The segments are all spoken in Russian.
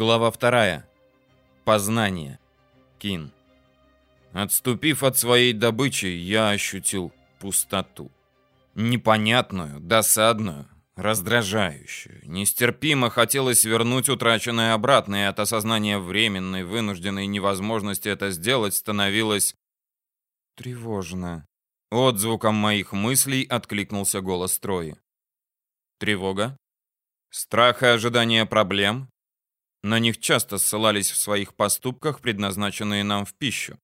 Глава вторая. Познание. Кин. Отступив от своей добычи, я ощутил пустоту. Непонятную, досадную, раздражающую. Нестерпимо хотелось вернуть утраченное обратно, и от осознания временной, вынужденной невозможности это сделать становилось тревожно. Отзвуком моих мыслей откликнулся голос Трои. Тревога? Страх и ожидание проблем? На них часто ссылались в своих поступках, предназначенные нам в пищу.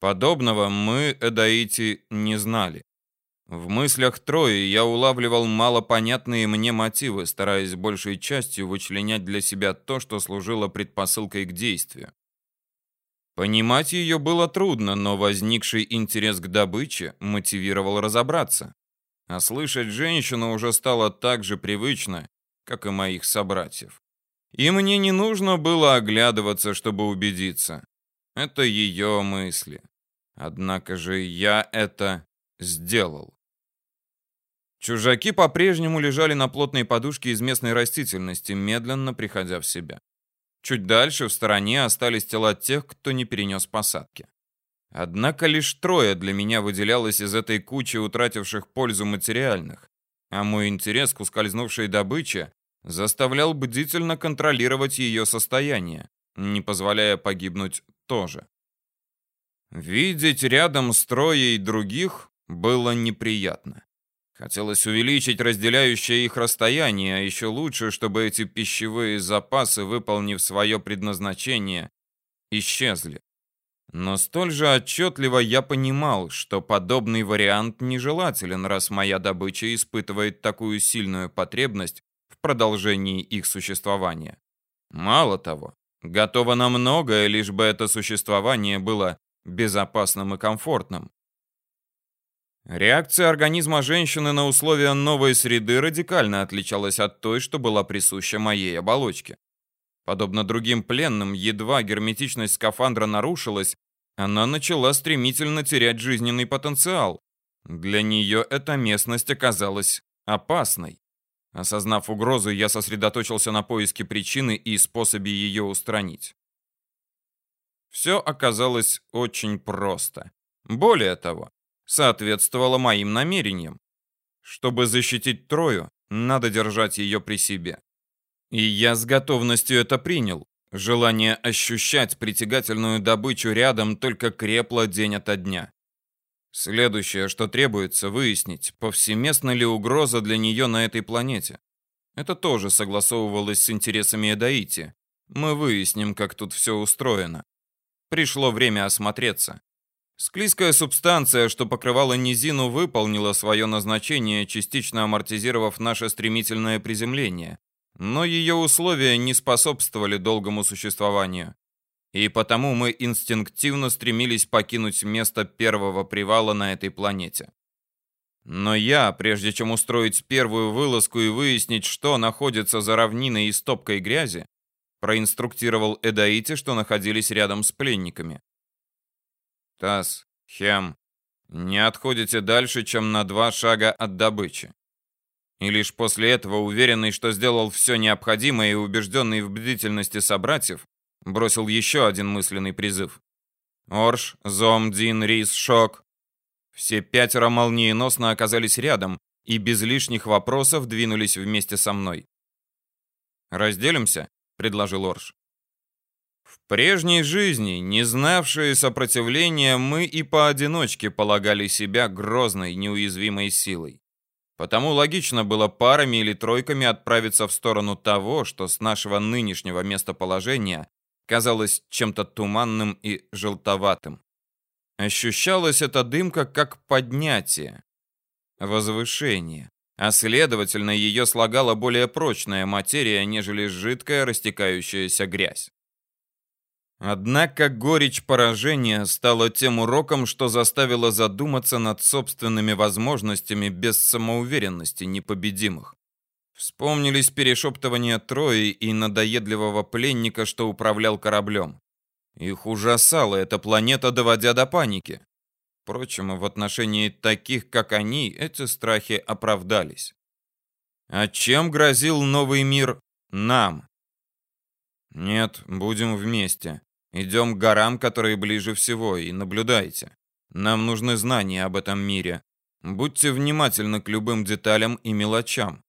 Подобного мы, эдаити, не знали. В мыслях Трои я улавливал малопонятные мне мотивы, стараясь большей частью вычленять для себя то, что служило предпосылкой к действию. Понимать ее было трудно, но возникший интерес к добыче мотивировал разобраться. А слышать женщину уже стало так же привычно, как и моих собратьев. И мне не нужно было оглядываться, чтобы убедиться. Это ее мысли. Однако же я это сделал. Чужаки по-прежнему лежали на плотной подушке из местной растительности, медленно приходя в себя. Чуть дальше, в стороне, остались тела тех, кто не перенес посадки. Однако лишь трое для меня выделялось из этой кучи утративших пользу материальных, а мой интерес к ускользнувшей добыче заставлял бдительно контролировать ее состояние, не позволяя погибнуть тоже. Видеть рядом с троей других было неприятно. Хотелось увеличить разделяющее их расстояние, а еще лучше, чтобы эти пищевые запасы, выполнив свое предназначение, исчезли. Но столь же отчетливо я понимал, что подобный вариант нежелателен, раз моя добыча испытывает такую сильную потребность в продолжении их существования. Мало того, готова на многое, лишь бы это существование было безопасным и комфортным. Реакция организма женщины на условия новой среды радикально отличалась от той, что была присуща моей оболочке. Подобно другим пленным, едва герметичность скафандра нарушилась, она начала стремительно терять жизненный потенциал. Для нее эта местность оказалась опасной. Осознав угрозу, я сосредоточился на поиске причины и способе ее устранить. Все оказалось очень просто. Более того, соответствовало моим намерениям. Чтобы защитить Трою, надо держать ее при себе. И я с готовностью это принял. Желание ощущать притягательную добычу рядом только крепло день ото дня. Следующее, что требуется, выяснить, повсеместна ли угроза для нее на этой планете. Это тоже согласовывалось с интересами Эдаити. Мы выясним, как тут все устроено. Пришло время осмотреться. Склизкая субстанция, что покрывала низину, выполнила свое назначение, частично амортизировав наше стремительное приземление. Но ее условия не способствовали долгому существованию. И потому мы инстинктивно стремились покинуть место первого привала на этой планете. Но я, прежде чем устроить первую вылазку и выяснить, что находится за равниной и стопкой грязи, проинструктировал Эдаити, что находились рядом с пленниками. Тас, Хем, не отходите дальше, чем на два шага от добычи. И лишь после этого, уверенный, что сделал все необходимое и убежденный в бдительности собратьев, бросил еще один мысленный призыв. Орш, Зом, Дин, Рис, Шок. Все пятеро молниеносно оказались рядом и без лишних вопросов двинулись вместе со мной. «Разделимся?» — предложил Орш прежней жизни, не знавшие сопротивления, мы и поодиночке полагали себя грозной, неуязвимой силой. Потому логично было парами или тройками отправиться в сторону того, что с нашего нынешнего местоположения казалось чем-то туманным и желтоватым. Ощущалась эта дымка как поднятие, возвышение, а следовательно ее слагала более прочная материя, нежели жидкая растекающаяся грязь. Однако горечь поражения стала тем уроком, что заставило задуматься над собственными возможностями без самоуверенности непобедимых. Вспомнились перешептывания Трои и надоедливого пленника, что управлял кораблем. Их ужасала эта планета, доводя до паники. Впрочем, в отношении таких, как они, эти страхи оправдались. А чем грозил новый мир нам? Нет, будем вместе. Идем к горам, которые ближе всего, и наблюдайте. Нам нужны знания об этом мире. Будьте внимательны к любым деталям и мелочам.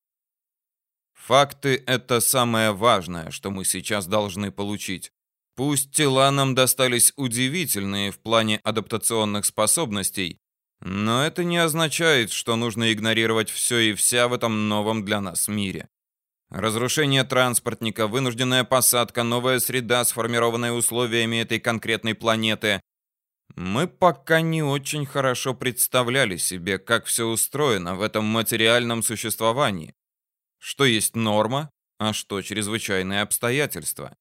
Факты — это самое важное, что мы сейчас должны получить. Пусть тела нам достались удивительные в плане адаптационных способностей, но это не означает, что нужно игнорировать все и вся в этом новом для нас мире. Разрушение транспортника, вынужденная посадка, новая среда, сформированная условиями этой конкретной планеты. Мы пока не очень хорошо представляли себе, как все устроено в этом материальном существовании. Что есть норма, а что чрезвычайные обстоятельства.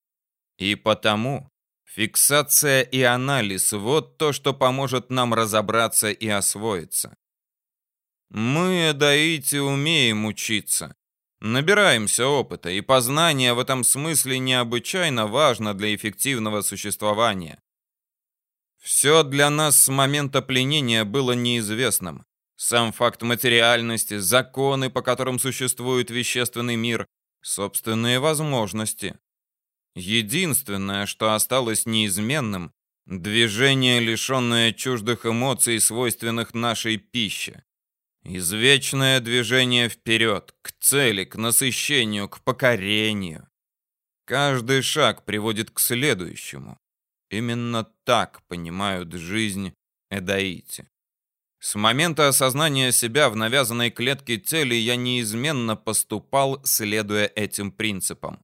И потому фиксация и анализ – вот то, что поможет нам разобраться и освоиться. Мы, Эдаити, умеем учиться. Набираемся опыта, и познание в этом смысле необычайно важно для эффективного существования. Все для нас с момента пленения было неизвестным. Сам факт материальности, законы, по которым существует вещественный мир, собственные возможности. Единственное, что осталось неизменным – движение, лишенное чуждых эмоций, свойственных нашей пище. Извечное движение вперед, к цели, к насыщению, к покорению. Каждый шаг приводит к следующему. Именно так понимают жизнь Эдаити. С момента осознания себя в навязанной клетке тела я неизменно поступал, следуя этим принципам.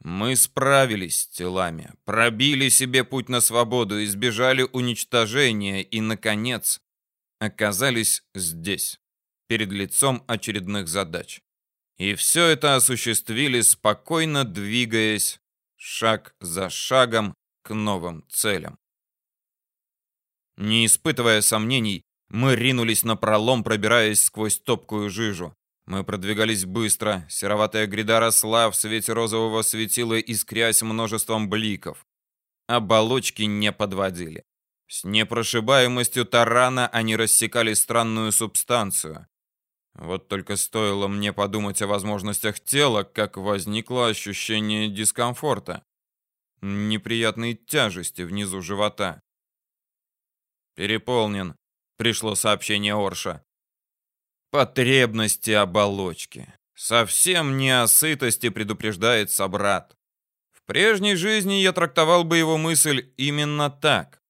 Мы справились с телами, пробили себе путь на свободу, избежали уничтожения и, наконец, оказались здесь перед лицом очередных задач. И все это осуществили, спокойно двигаясь шаг за шагом к новым целям. Не испытывая сомнений, мы ринулись на пролом, пробираясь сквозь топкую жижу. Мы продвигались быстро, сероватая гряда росла в свете розового светила, искрясь множеством бликов. Оболочки не подводили. С непрошибаемостью тарана они рассекали странную субстанцию. Вот только стоило мне подумать о возможностях тела, как возникло ощущение дискомфорта, неприятной тяжести внизу живота. «Переполнен», — пришло сообщение Орша. «Потребности оболочки. Совсем не о сытости предупреждает собрат. В прежней жизни я трактовал бы его мысль именно так.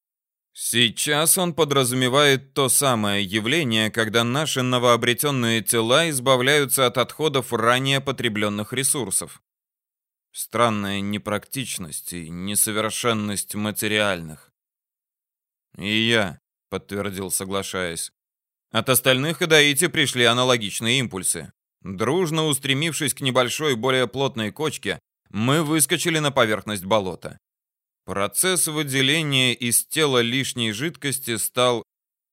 Сейчас он подразумевает то самое явление, когда наши новообретенные тела избавляются от отходов ранее потребленных ресурсов. Странная непрактичность и несовершенность материальных. И я, подтвердил, соглашаясь. От остальных Идаити пришли аналогичные импульсы. Дружно устремившись к небольшой, более плотной кочке, мы выскочили на поверхность болота. Процесс выделения из тела лишней жидкости стал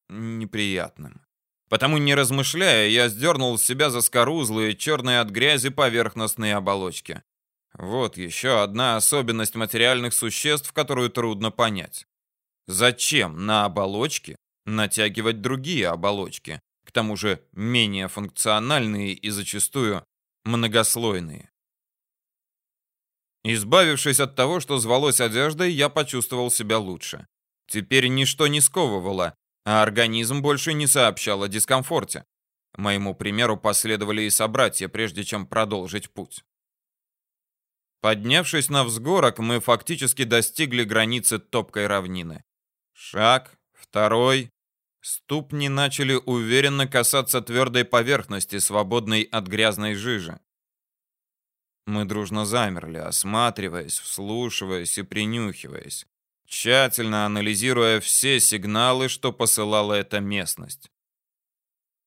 неприятным. Потому, не размышляя, я сдернул с себя заскорузлые, черные от грязи поверхностные оболочки. Вот еще одна особенность материальных существ, которую трудно понять. Зачем на оболочке натягивать другие оболочки, к тому же менее функциональные и зачастую многослойные? Избавившись от того, что звалось одеждой, я почувствовал себя лучше. Теперь ничто не сковывало, а организм больше не сообщал о дискомфорте. Моему примеру последовали и собратья, прежде чем продолжить путь. Поднявшись на взгорок, мы фактически достигли границы топкой равнины. Шаг, второй. Ступни начали уверенно касаться твердой поверхности, свободной от грязной жижи. Мы дружно замерли, осматриваясь, вслушиваясь и принюхиваясь, тщательно анализируя все сигналы, что посылала эта местность.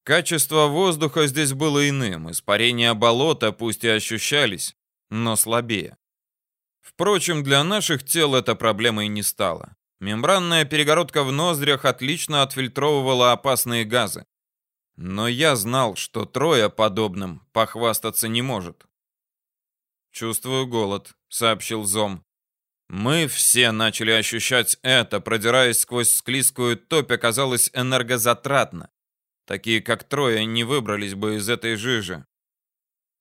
Качество воздуха здесь было иным, испарения болота пусть и ощущались, но слабее. Впрочем, для наших тел эта проблемой не стала. Мембранная перегородка в ноздрях отлично отфильтровывала опасные газы. Но я знал, что трое подобным похвастаться не может. «Чувствую голод», — сообщил Зом. Мы все начали ощущать это, продираясь сквозь склизкую топь, оказалось энергозатратно. Такие, как трое, не выбрались бы из этой жижи.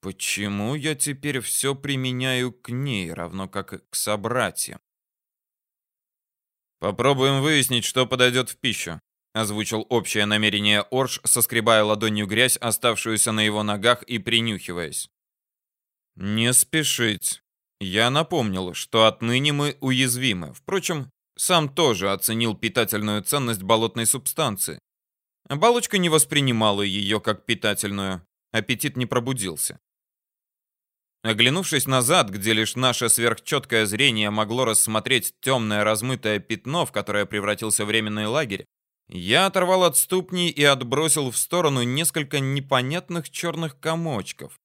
Почему я теперь все применяю к ней, равно как к собратьям? Попробуем выяснить, что подойдет в пищу. Озвучил общее намерение Орш, соскребая ладонью грязь, оставшуюся на его ногах, и принюхиваясь. «Не спешить. Я напомнил, что отныне мы уязвимы. Впрочем, сам тоже оценил питательную ценность болотной субстанции. Оболочка не воспринимала ее как питательную. Аппетит не пробудился. Оглянувшись назад, где лишь наше сверхчеткое зрение могло рассмотреть темное размытое пятно, в которое превратился временный лагерь, я оторвал от ступней и отбросил в сторону несколько непонятных черных комочков,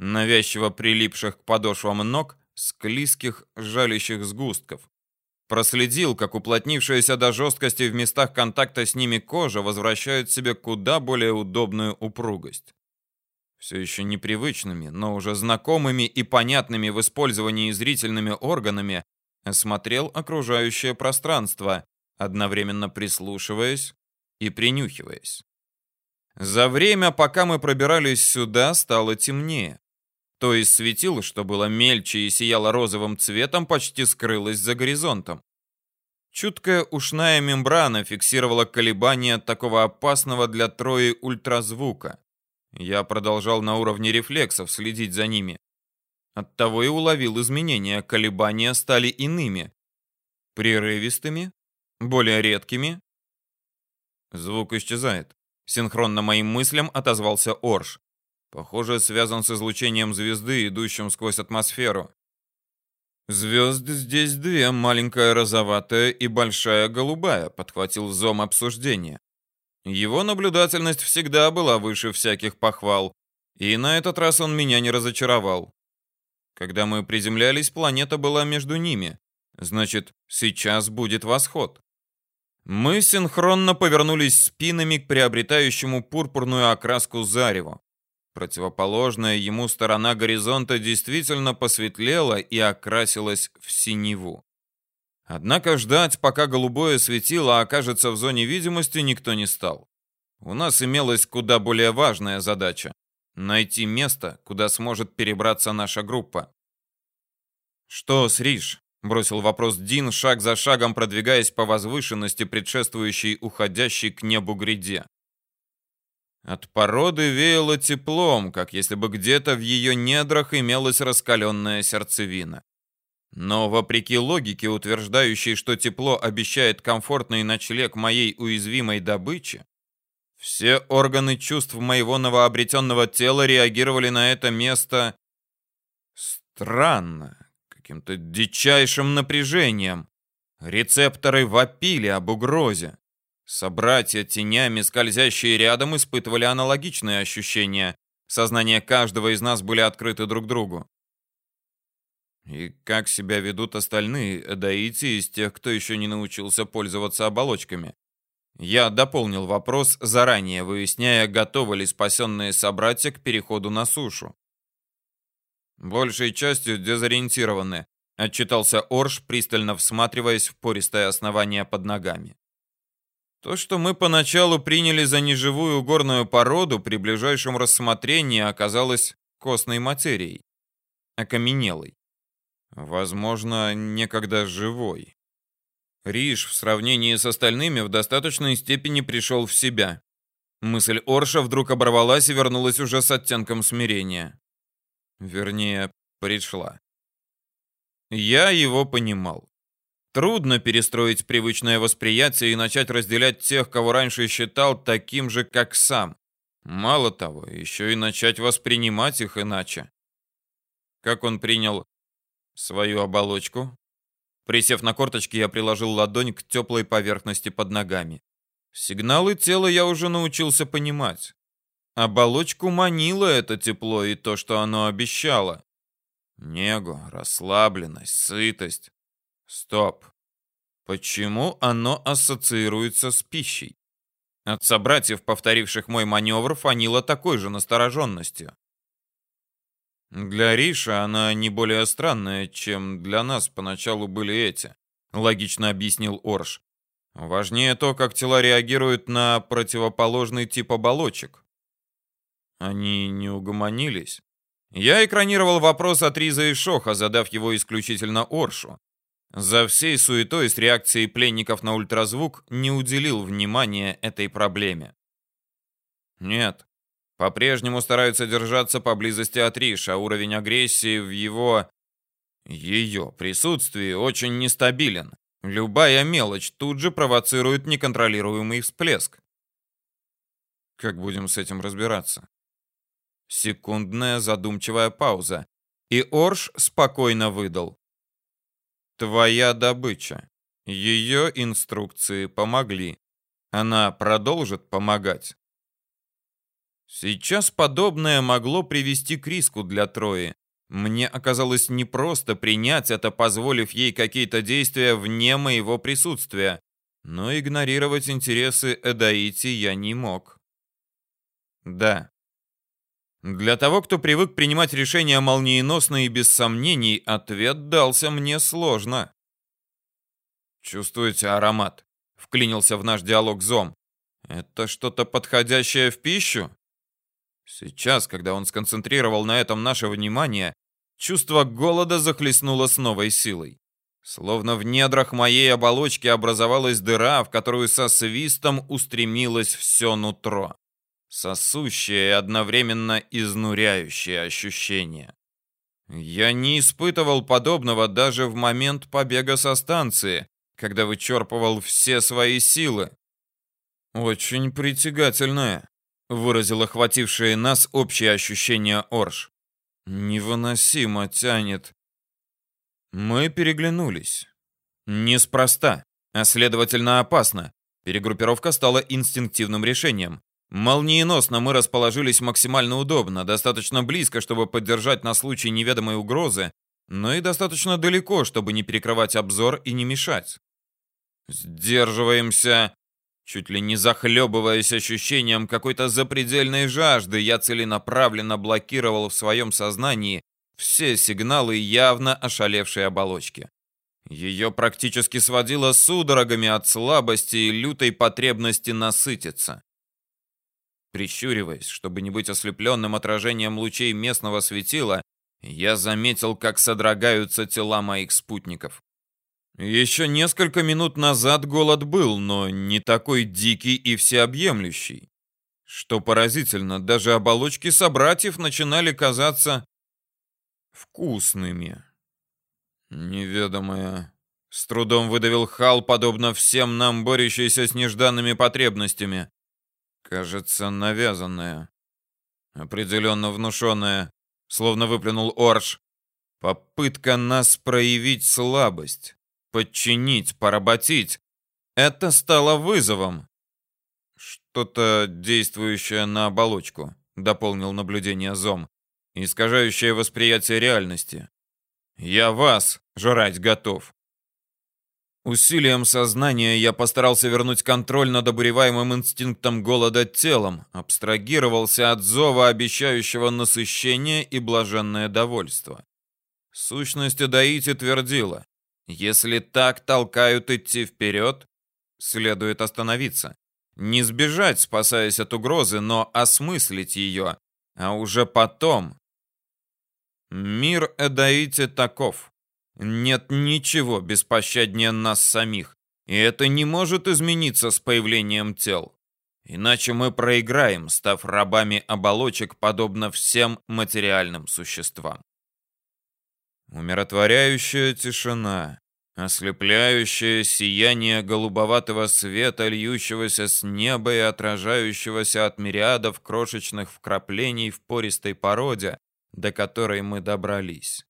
навязчиво прилипших к подошвам ног, склизких жалящих сгустков. Проследил, как уплотнившаяся до жесткости в местах контакта с ними кожа возвращает себе куда более удобную упругость. Все еще непривычными, но уже знакомыми и понятными в использовании зрительными органами, осмотрел окружающее пространство, одновременно прислушиваясь и принюхиваясь. За время, пока мы пробирались сюда, стало темнее. То есть светило, что было мельче и сияло розовым цветом, почти скрылось за горизонтом. Чуткая ушная мембрана фиксировала колебания такого опасного для Трои ультразвука. Я продолжал на уровне рефлексов следить за ними. Оттого и уловил изменения, колебания стали иными. Прерывистыми, более редкими. Звук исчезает. Синхронно моим мыслям отозвался Орш. Похоже, связан с излучением звезды, идущим сквозь атмосферу. Звезд здесь две, маленькая розоватая и большая голубая, подхватил Зом обсуждение. Его наблюдательность всегда была выше всяких похвал, и на этот раз он меня не разочаровал. Когда мы приземлялись, планета была между ними. Значит, сейчас будет восход. Мы синхронно повернулись спинами к приобретающему пурпурную окраску зареву. Противоположная ему сторона горизонта действительно посветлела и окрасилась в синеву. Однако ждать, пока голубое светило окажется в зоне видимости, никто не стал. У нас имелась куда более важная задача — найти место, куда сможет перебраться наша группа. «Что с Риш?» — бросил вопрос Дин, шаг за шагом продвигаясь по возвышенности, предшествующей уходящей к небу гряде. От породы веяло теплом, как если бы где-то в ее недрах имелась раскаленная сердцевина. Но вопреки логике, утверждающей, что тепло обещает комфортный ночлег моей уязвимой добыче, все органы чувств моего новообретенного тела реагировали на это место странно каким-то дичайшим напряжением. Рецепторы вопили об угрозе. Собратья, тенями скользящие рядом, испытывали аналогичные ощущения. Сознание каждого из нас были открыты друг другу. И как себя ведут остальные эдаити из тех, кто еще не научился пользоваться оболочками? Я дополнил вопрос, заранее выясняя, готовы ли спасенные собратья к переходу на сушу большей частью дезориентированы, отчитался Орш, пристально всматриваясь в пористое основание под ногами. То, что мы поначалу приняли за неживую горную породу, при ближайшем рассмотрении оказалось костной материей, окаменелой. Возможно, некогда живой. Риш в сравнении с остальными в достаточной степени пришел в себя. Мысль Орша вдруг оборвалась и вернулась уже с оттенком смирения. Вернее, пришла. Я его понимал. Трудно перестроить привычное восприятие и начать разделять тех, кого раньше считал таким же, как сам. Мало того, еще и начать воспринимать их иначе. Как он принял свою оболочку? Присев на корточки, я приложил ладонь к теплой поверхности под ногами. Сигналы тела я уже научился понимать. Оболочку манило это тепло и то, что оно обещало. Негу, расслабленность, сытость. Стоп. Почему оно ассоциируется с пищей? От собратьев, повторивших мой маневр, фанило такой же настороженностью. Для Риша она не более странная, чем для нас поначалу были эти, логично объяснил Орш. Важнее то, как тела реагируют на противоположный тип оболочек. Они не угомонились. Я экранировал вопрос от Риза и Шоха, задав его исключительно Оршу. За всей суетой с реакцией пленников на ультразвук не уделил внимания этой проблеме. Нет, по-прежнему стараются держаться поблизости от Риш, а уровень агрессии в его... ее присутствии очень нестабилен. Любая мелочь тут же провоцирует неконтролируемый всплеск. Как будем с этим разбираться? Секундная задумчивая пауза, и Орш спокойно выдал. Твоя добыча. Ее инструкции помогли. Она продолжит помогать. Сейчас подобное могло привести к риску для Трои. Мне оказалось непросто принять это, позволив ей какие-то действия вне моего присутствия, но игнорировать интересы Эдаити я не мог. Да. Для того, кто привык принимать решения молниеносно и без сомнений, ответ дался мне сложно. «Чувствуете аромат?» — вклинился в наш диалог Зом. «Это что-то подходящее в пищу?» Сейчас, когда он сконцентрировал на этом наше внимание, чувство голода захлестнуло с новой силой. Словно в недрах моей оболочки образовалась дыра, в которую со свистом устремилось все нутро. Сосущее и одновременно изнуряющее ощущение. Я не испытывал подобного даже в момент побега со станции, когда вычерпывал все свои силы. Очень притягательное выразил охватившее нас общее ощущение Орш. Невыносимо тянет. Мы переглянулись. Неспроста, а следовательно опасно. Перегруппировка стала инстинктивным решением. Молниеносно мы расположились максимально удобно, достаточно близко, чтобы поддержать на случай неведомой угрозы, но и достаточно далеко, чтобы не перекрывать обзор и не мешать. Сдерживаемся, Чуть ли не захлебываясь ощущением какой-то запредельной жажды, я целенаправленно блокировал в своем сознании все сигналы явно ошалевшей оболочки. Ее практически сводило судорогами от слабости и лютой потребности насытиться. Прищуриваясь, чтобы не быть ослепленным отражением лучей местного светила, я заметил, как содрогаются тела моих спутников. Еще несколько минут назад голод был, но не такой дикий и всеобъемлющий. Что поразительно, даже оболочки собратьев начинали казаться вкусными. Неведомое. С трудом выдавил Хал, подобно всем нам, борющийся с нежданными потребностями. Кажется, навязанное. Определенно внушенное. Словно выплюнул Орш. Попытка нас проявить слабость подчинить, поработить. Это стало вызовом. Что-то действующее на оболочку, дополнил наблюдение Зом, искажающее восприятие реальности. Я вас жрать готов. Усилием сознания я постарался вернуть контроль над обуреваемым инстинктом голода телом, абстрагировался от зова, обещающего насыщение и блаженное довольство. Сущность Адаити твердила, если так толкают идти вперед, следует остановиться. Не сбежать, спасаясь от угрозы, но осмыслить ее, а уже потом. Мир Эдаити таков. Нет ничего беспощаднее нас самих, и это не может измениться с появлением тел. Иначе мы проиграем, став рабами оболочек, подобно всем материальным существам. Умиротворяющая тишина, ослепляющее сияние голубоватого света, льющегося с неба и отражающегося от мириадов крошечных вкраплений в пористой породе, до которой мы добрались.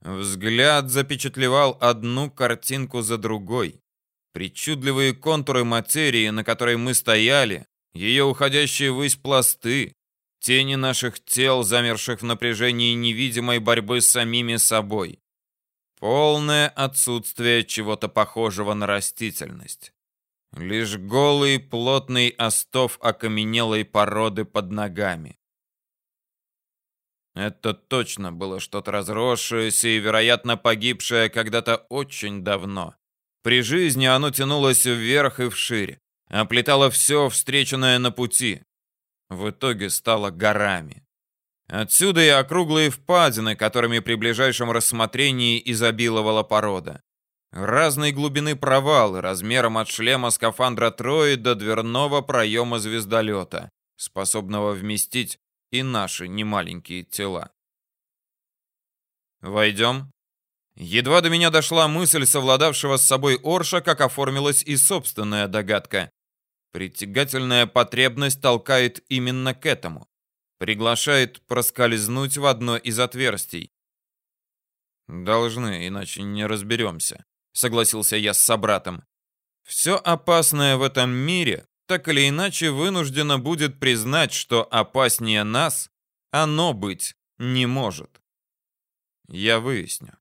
Взгляд запечатлевал одну картинку за другой. Причудливые контуры материи, на которой мы стояли, ее уходящие ввысь пласты, тени наших тел, замерших в напряжении невидимой борьбы с самими собой. Полное отсутствие чего-то похожего на растительность. Лишь голый плотный остов окаменелой породы под ногами. Это точно было что-то разросшееся и, вероятно, погибшее когда-то очень давно. При жизни оно тянулось вверх и вширь, оплетало все встреченное на пути, в итоге стало горами. Отсюда и округлые впадины, которыми при ближайшем рассмотрении изобиловала порода. Разной глубины провалы, размером от шлема скафандра Трои до дверного проема звездолета, способного вместить и наши немаленькие тела. «Войдем?» Едва до меня дошла мысль совладавшего с собой Орша, как оформилась и собственная догадка. Притягательная потребность толкает именно к этому. Приглашает проскользнуть в одно из отверстий. «Должны, иначе не разберемся», — согласился я с собратом. «Все опасное в этом мире так или иначе вынуждено будет признать, что опаснее нас оно быть не может. Я выясню.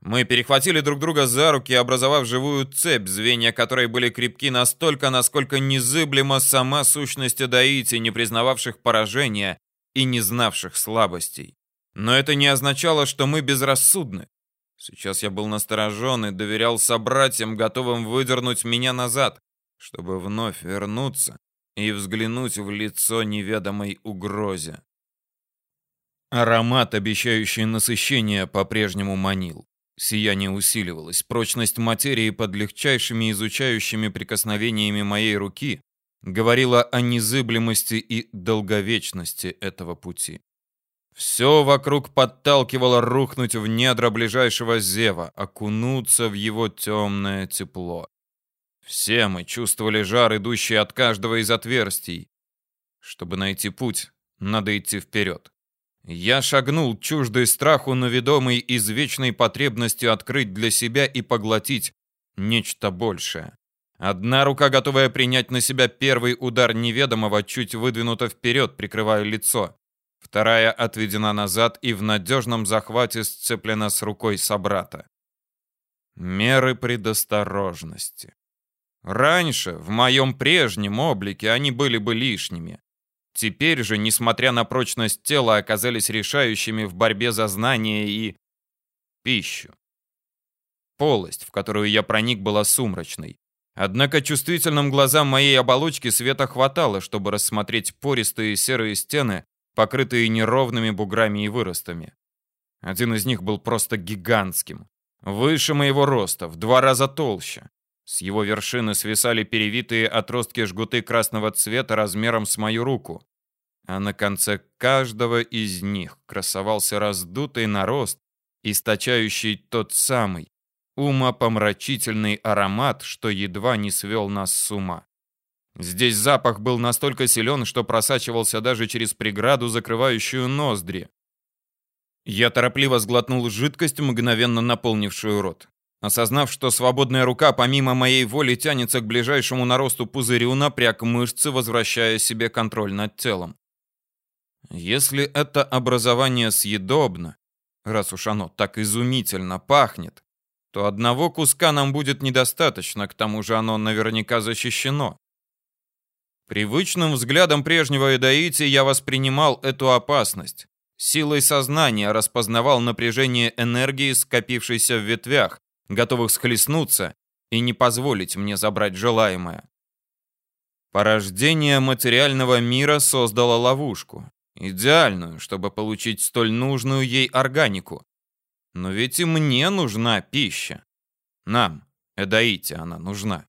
Мы перехватили друг друга за руки, образовав живую цепь, звенья которой были крепки настолько, насколько незыблема сама сущность Адаити, не признававших поражения и не знавших слабостей. Но это не означало, что мы безрассудны. Сейчас я был насторожен и доверял собратьям, готовым выдернуть меня назад, чтобы вновь вернуться и взглянуть в лицо неведомой угрозе. Аромат, обещающий насыщение, по-прежнему манил. Сияние усиливалось, прочность материи под легчайшими изучающими прикосновениями моей руки говорила о незыблемости и долговечности этого пути. Все вокруг подталкивало рухнуть в недра ближайшего зева, окунуться в его темное тепло. Все мы чувствовали жар, идущий от каждого из отверстий. Чтобы найти путь, надо идти вперед. Я шагнул, чуждый страху, но ведомый извечной потребностью открыть для себя и поглотить нечто большее. Одна рука, готовая принять на себя первый удар неведомого, чуть выдвинута вперед, прикрывая лицо. Вторая отведена назад и в надежном захвате сцеплена с рукой собрата. Меры предосторожности. Раньше, в моем прежнем облике, они были бы лишними. Теперь же, несмотря на прочность тела, оказались решающими в борьбе за знания и пищу. Полость, в которую я проник, была сумрачной. Однако чувствительным глазам моей оболочки света хватало, чтобы рассмотреть пористые серые стены, покрытые неровными буграми и выростами. Один из них был просто гигантским. Выше моего роста, в два раза толще. С его вершины свисали перевитые отростки жгуты красного цвета размером с мою руку. А на конце каждого из них красовался раздутый нарост, источающий тот самый умопомрачительный аромат, что едва не свел нас с ума. Здесь запах был настолько силен, что просачивался даже через преграду, закрывающую ноздри. Я торопливо сглотнул жидкость, мгновенно наполнившую рот. Осознав, что свободная рука помимо моей воли тянется к ближайшему наросту пузырю, напряг мышцы, возвращая себе контроль над телом. Если это образование съедобно, раз уж оно так изумительно пахнет, то одного куска нам будет недостаточно, к тому же оно наверняка защищено. Привычным взглядом прежнего Эдаити я воспринимал эту опасность. Силой сознания распознавал напряжение энергии, скопившейся в ветвях, готовых схлестнуться и не позволить мне забрать желаемое. Порождение материального мира создало ловушку, идеальную, чтобы получить столь нужную ей органику. Но ведь и мне нужна пища. Нам, Эдаите, она нужна.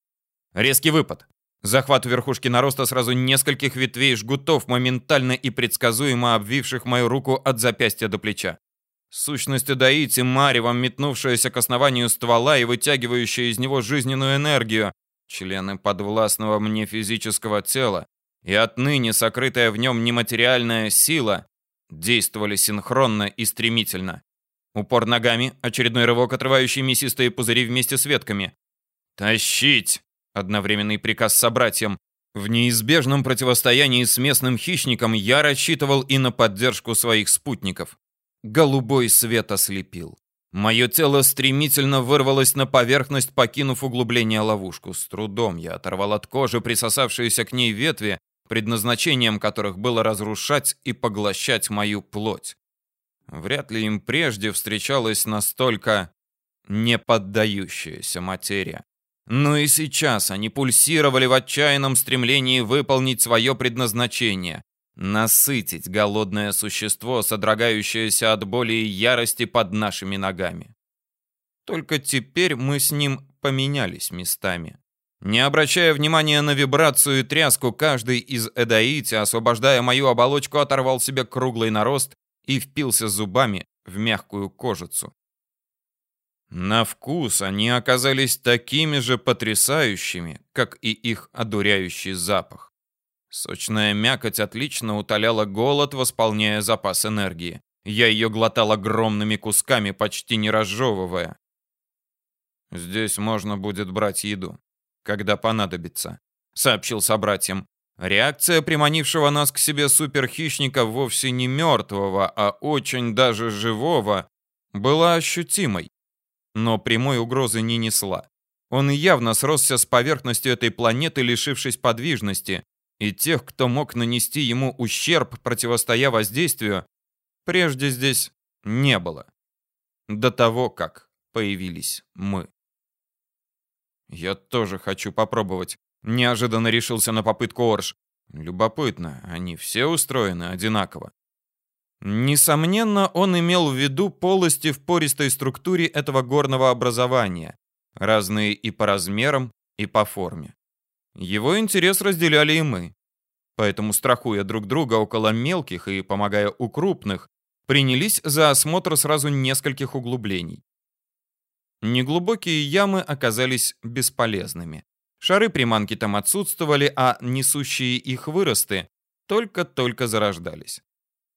Резкий выпад. Захват верхушки нароста сразу нескольких ветвей жгутов, моментально и предсказуемо обвивших мою руку от запястья до плеча. Сущность Адаити, маревом метнувшаяся к основанию ствола и вытягивающая из него жизненную энергию, члены подвластного мне физического тела и отныне сокрытая в нем нематериальная сила, действовали синхронно и стремительно. Упор ногами, очередной рывок, отрывающий мясистые пузыри вместе с ветками. «Тащить!» — одновременный приказ собратьям. В неизбежном противостоянии с местным хищником я рассчитывал и на поддержку своих спутников. Голубой свет ослепил. Мое тело стремительно вырвалось на поверхность, покинув углубление ловушку. С трудом я оторвал от кожи присосавшиеся к ней ветви, предназначением которых было разрушать и поглощать мою плоть. Вряд ли им прежде встречалась настолько неподдающаяся материя. Но и сейчас они пульсировали в отчаянном стремлении выполнить свое предназначение, насытить голодное существо, содрогающееся от боли и ярости под нашими ногами. Только теперь мы с ним поменялись местами. Не обращая внимания на вибрацию и тряску, каждый из Эдаити, освобождая мою оболочку, оторвал себе круглый нарост и впился зубами в мягкую кожицу. На вкус они оказались такими же потрясающими, как и их одуряющий запах. Сочная мякоть отлично утоляла голод, восполняя запас энергии. Я ее глотал огромными кусками, почти не разжевывая. Здесь можно будет брать еду когда понадобится», — сообщил собратьям. Реакция приманившего нас к себе суперхищника вовсе не мертвого, а очень даже живого, была ощутимой, но прямой угрозы не несла. Он явно сросся с поверхностью этой планеты, лишившись подвижности, и тех, кто мог нанести ему ущерб, противостоя воздействию, прежде здесь не было. До того, как появились мы. Я тоже хочу попробовать. Неожиданно решился на попытку Орш. Любопытно, они все устроены одинаково. Несомненно, он имел в виду полости в пористой структуре этого горного образования, разные и по размерам, и по форме. Его интерес разделяли и мы. Поэтому, страхуя друг друга около мелких и помогая у крупных, принялись за осмотр сразу нескольких углублений. Неглубокие ямы оказались бесполезными. Шары приманки там отсутствовали, а несущие их выросты только-только зарождались.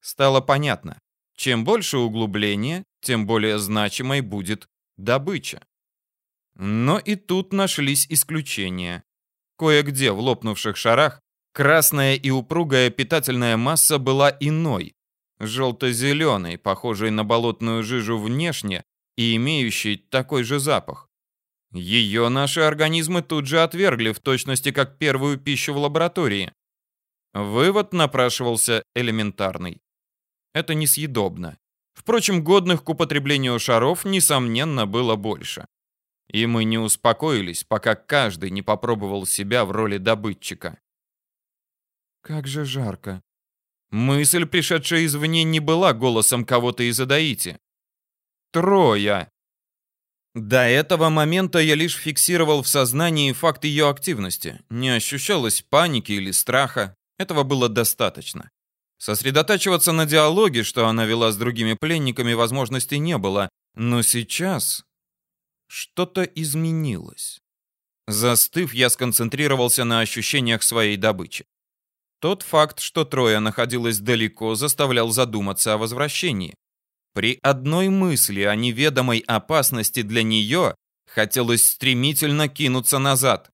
Стало понятно, чем больше углубления, тем более значимой будет добыча. Но и тут нашлись исключения. Кое-где в лопнувших шарах красная и упругая питательная масса была иной, желто-зеленой, похожей на болотную жижу внешне, и имеющей такой же запах. Ее наши организмы тут же отвергли в точности как первую пищу в лаборатории. Вывод напрашивался элементарный. Это несъедобно. Впрочем, годных к употреблению шаров, несомненно, было больше. И мы не успокоились, пока каждый не попробовал себя в роли добытчика. «Как же жарко!» Мысль, пришедшая извне, не была голосом кого-то из Адаити. Трое. До этого момента я лишь фиксировал в сознании факт ее активности. Не ощущалось паники или страха. Этого было достаточно. Сосредотачиваться на диалоге, что она вела с другими пленниками, возможности не было. Но сейчас что-то изменилось. Застыв, я сконцентрировался на ощущениях своей добычи. Тот факт, что Троя находилась далеко, заставлял задуматься о возвращении. При одной мысли о неведомой опасности для нее хотелось стремительно кинуться назад.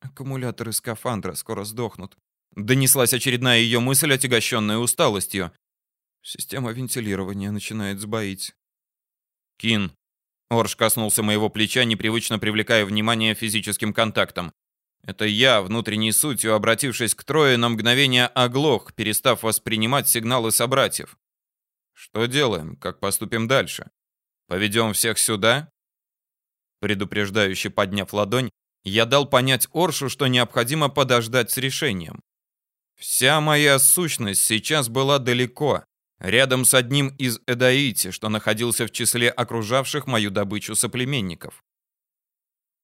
Аккумуляторы скафандра скоро сдохнут. Донеслась очередная ее мысль, отягощенная усталостью. Система вентилирования начинает сбоить. Кин. Орш коснулся моего плеча, непривычно привлекая внимание физическим контактом. Это я, внутренней сутью, обратившись к Трое, на мгновение оглох, перестав воспринимать сигналы собратьев. Что делаем? Как поступим дальше? Поведем всех сюда? Предупреждающе подняв ладонь, я дал понять Оршу, что необходимо подождать с решением. Вся моя сущность сейчас была далеко, рядом с одним из Эдаити, что находился в числе окружавших мою добычу соплеменников.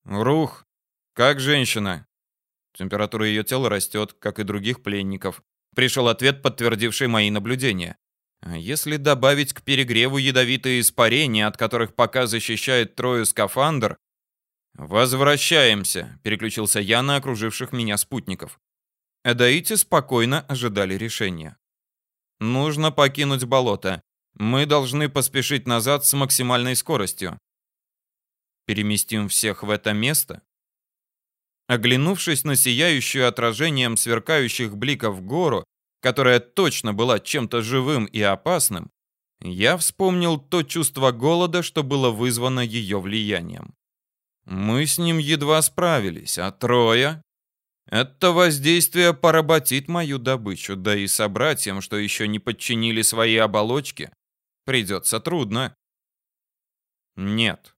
Рух, как женщина? Температура ее тела растет, как и других пленников. Пришел ответ, подтвердивший мои наблюдения. Если добавить к перегреву ядовитые испарения, от которых пока защищает трое скафандр... «Возвращаемся», — переключился я на окруживших меня спутников. Эдаити спокойно ожидали решения. «Нужно покинуть болото. Мы должны поспешить назад с максимальной скоростью. Переместим всех в это место?» Оглянувшись на сияющую отражением сверкающих бликов гору, которая точно была чем-то живым и опасным, я вспомнил то чувство голода, что было вызвано ее влиянием. Мы с ним едва справились, а трое... Это воздействие поработит мою добычу, да и собратьям, что еще не подчинили свои оболочки, придется трудно. Нет.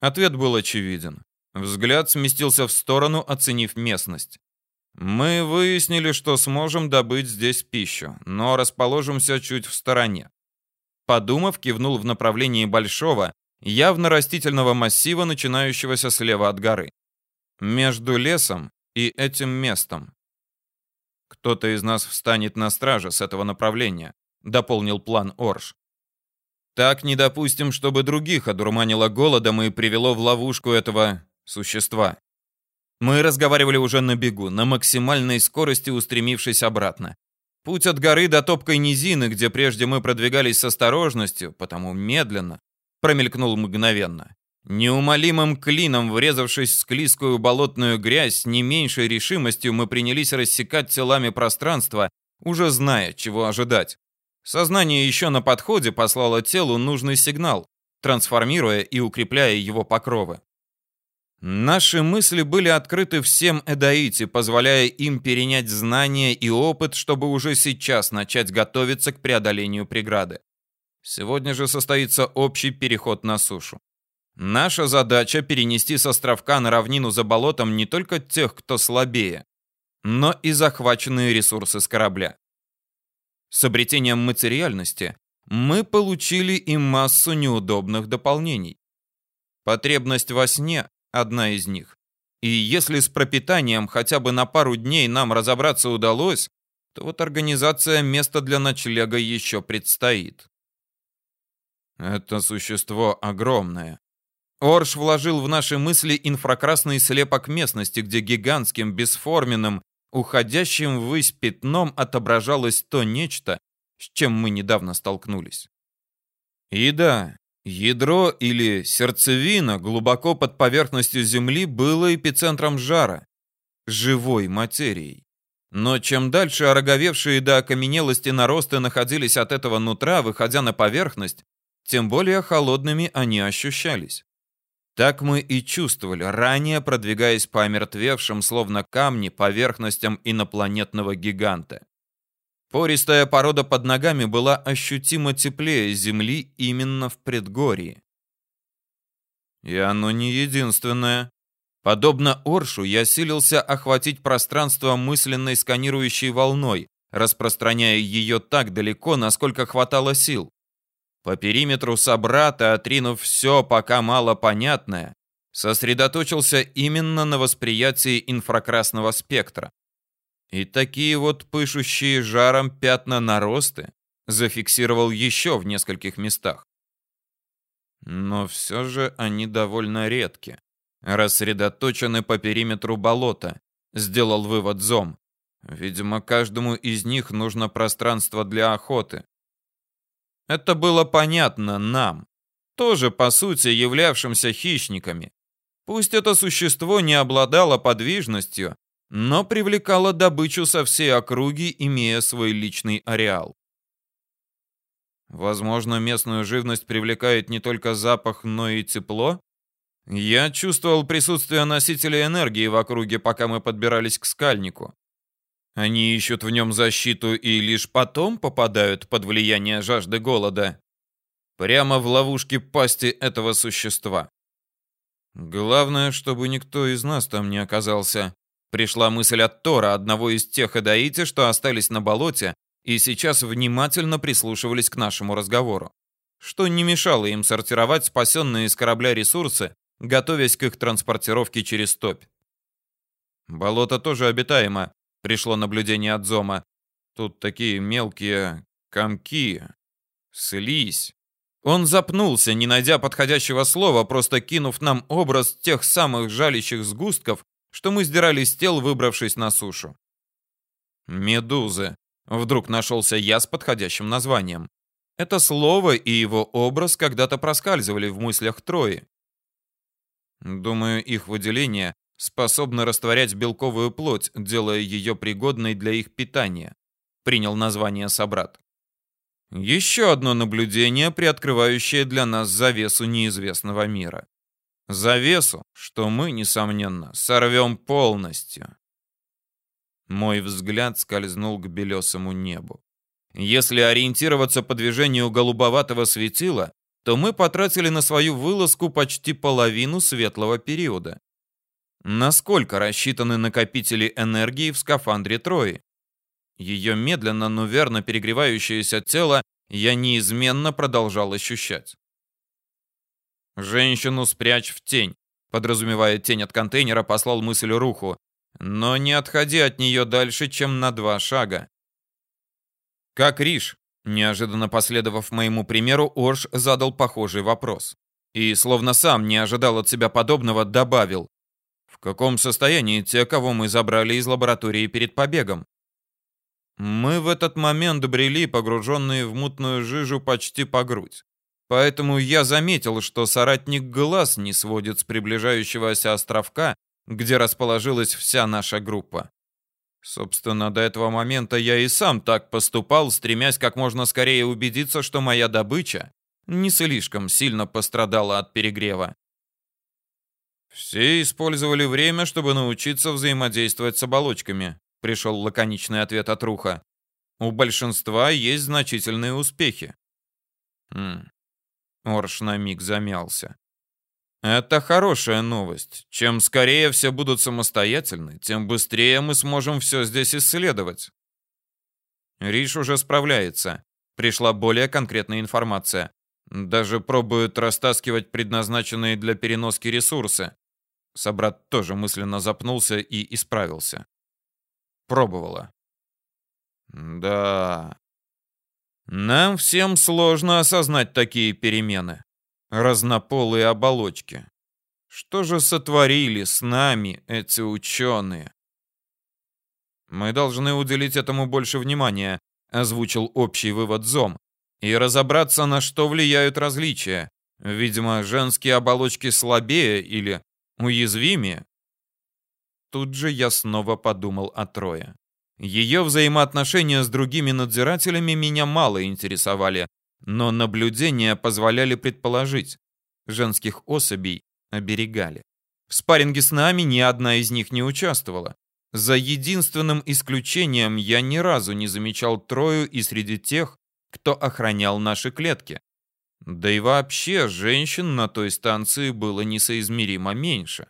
Ответ был очевиден. Взгляд сместился в сторону, оценив местность. Мы выяснили, что сможем добыть здесь пищу, но расположимся чуть в стороне. Подумав, кивнул в направлении большого, явно растительного массива, начинающегося слева от горы. Между лесом и этим местом. Кто-то из нас встанет на страже с этого направления, дополнил план Орш. Так не допустим, чтобы других одурманило голодом и привело в ловушку этого существа. Мы разговаривали уже на бегу, на максимальной скорости устремившись обратно. Путь от горы до топкой низины, где прежде мы продвигались с осторожностью, потому медленно, промелькнул мгновенно. Неумолимым клином, врезавшись в склизкую болотную грязь, не меньшей решимостью мы принялись рассекать телами пространство, уже зная, чего ожидать. Сознание еще на подходе послало телу нужный сигнал, трансформируя и укрепляя его покровы. Наши мысли были открыты всем Эдаите, позволяя им перенять знания и опыт, чтобы уже сейчас начать готовиться к преодолению преграды. Сегодня же состоится общий переход на сушу. Наша задача перенести с островка на равнину за болотом не только тех, кто слабее, но и захваченные ресурсы с корабля. С обретением материальности мы получили и массу неудобных дополнений. Потребность во сне – одна из них. И если с пропитанием хотя бы на пару дней нам разобраться удалось, то вот организация места для ночлега еще предстоит. Это существо огромное. Орш вложил в наши мысли инфракрасный слепок местности, где гигантским, бесформенным, уходящим ввысь пятном отображалось то нечто, с чем мы недавно столкнулись. И да, ядро или сердцевина глубоко под поверхностью Земли было эпицентром жара, живой материей. Но чем дальше ороговевшие до окаменелости наросты находились от этого нутра, выходя на поверхность, тем более холодными они ощущались. Так мы и чувствовали, ранее продвигаясь по омертвевшим, словно камни, поверхностям инопланетного гиганта. Пористая порода под ногами была ощутимо теплее Земли именно в предгорье. И оно не единственное. Подобно Оршу, я силился охватить пространство мысленной сканирующей волной, распространяя ее так далеко, насколько хватало сил. По периметру собрата, отринув все пока мало понятное, сосредоточился именно на восприятии инфракрасного спектра. И такие вот пышущие жаром пятна наросты зафиксировал еще в нескольких местах. Но все же они довольно редки. Рассредоточены по периметру болота, сделал вывод Зом. Видимо, каждому из них нужно пространство для охоты. Это было понятно нам, тоже по сути являвшимся хищниками. Пусть это существо не обладало подвижностью, но привлекало добычу со всей округи, имея свой личный ареал. Возможно, местную живность привлекает не только запах, но и тепло. Я чувствовал присутствие носителя энергии в округе, пока мы подбирались к скальнику. Они ищут в нем защиту и лишь потом попадают под влияние жажды голода. Прямо в ловушке пасти этого существа. Главное, чтобы никто из нас там не оказался. Пришла мысль от Тора, одного из тех эдаити, что остались на болоте и сейчас внимательно прислушивались к нашему разговору. Что не мешало им сортировать спасенные из корабля ресурсы, готовясь к их транспортировке через топь. Болото тоже обитаемо, пришло наблюдение от Зома. Тут такие мелкие комки, слизь. Он запнулся, не найдя подходящего слова, просто кинув нам образ тех самых жалящих сгустков, что мы сдирали с тел, выбравшись на сушу. Медузы. Вдруг нашелся я с подходящим названием. Это слово и его образ когда-то проскальзывали в мыслях Трои. Думаю, их выделение способны растворять белковую плоть, делая ее пригодной для их питания. Принял название собрат. Еще одно наблюдение, приоткрывающее для нас завесу неизвестного мира. Завесу, что мы, несомненно, сорвем полностью. Мой взгляд скользнул к белесому небу. Если ориентироваться по движению голубоватого светила, то мы потратили на свою вылазку почти половину светлого периода. Насколько рассчитаны накопители энергии в скафандре Трои? Ее медленно, но верно перегревающееся тело я неизменно продолжал ощущать. «Женщину спрячь в тень», подразумевая тень от контейнера, послал мысль Руху. «Но не отходи от нее дальше, чем на два шага». «Как Риш?» Неожиданно последовав моему примеру, Орш задал похожий вопрос. И, словно сам не ожидал от себя подобного, добавил. «В каком состоянии те, кого мы забрали из лаборатории перед побегом?» Мы в этот момент брели, погруженные в мутную жижу почти по грудь. Поэтому я заметил, что соратник глаз не сводит с приближающегося островка, где расположилась вся наша группа. Собственно, до этого момента я и сам так поступал, стремясь как можно скорее убедиться, что моя добыча не слишком сильно пострадала от перегрева. Все использовали время, чтобы научиться взаимодействовать с оболочками, пришел лаконичный ответ от Руха. У большинства есть значительные успехи. Хм. Орш на миг замялся. Это хорошая новость. Чем скорее все будут самостоятельны, тем быстрее мы сможем все здесь исследовать. Риш уже справляется. Пришла более конкретная информация. Даже пробует растаскивать предназначенные для переноски ресурсы. Собрат тоже мысленно запнулся и исправился. Пробовала. Да. Нам всем сложно осознать такие перемены разнополые оболочки. Что же сотворили с нами эти ученые? Мы должны уделить этому больше внимания, озвучил общий вывод Зом, и разобраться, на что влияют различия. Видимо, женские оболочки слабее или уязвимее. Тут же я снова подумал о Трое. Ее взаимоотношения с другими надзирателями меня мало интересовали, но наблюдения позволяли предположить, женских особей оберегали. В спарринге с нами ни одна из них не участвовала. За единственным исключением я ни разу не замечал Трою и среди тех, кто охранял наши клетки. Да и вообще, женщин на той станции было несоизмеримо меньше.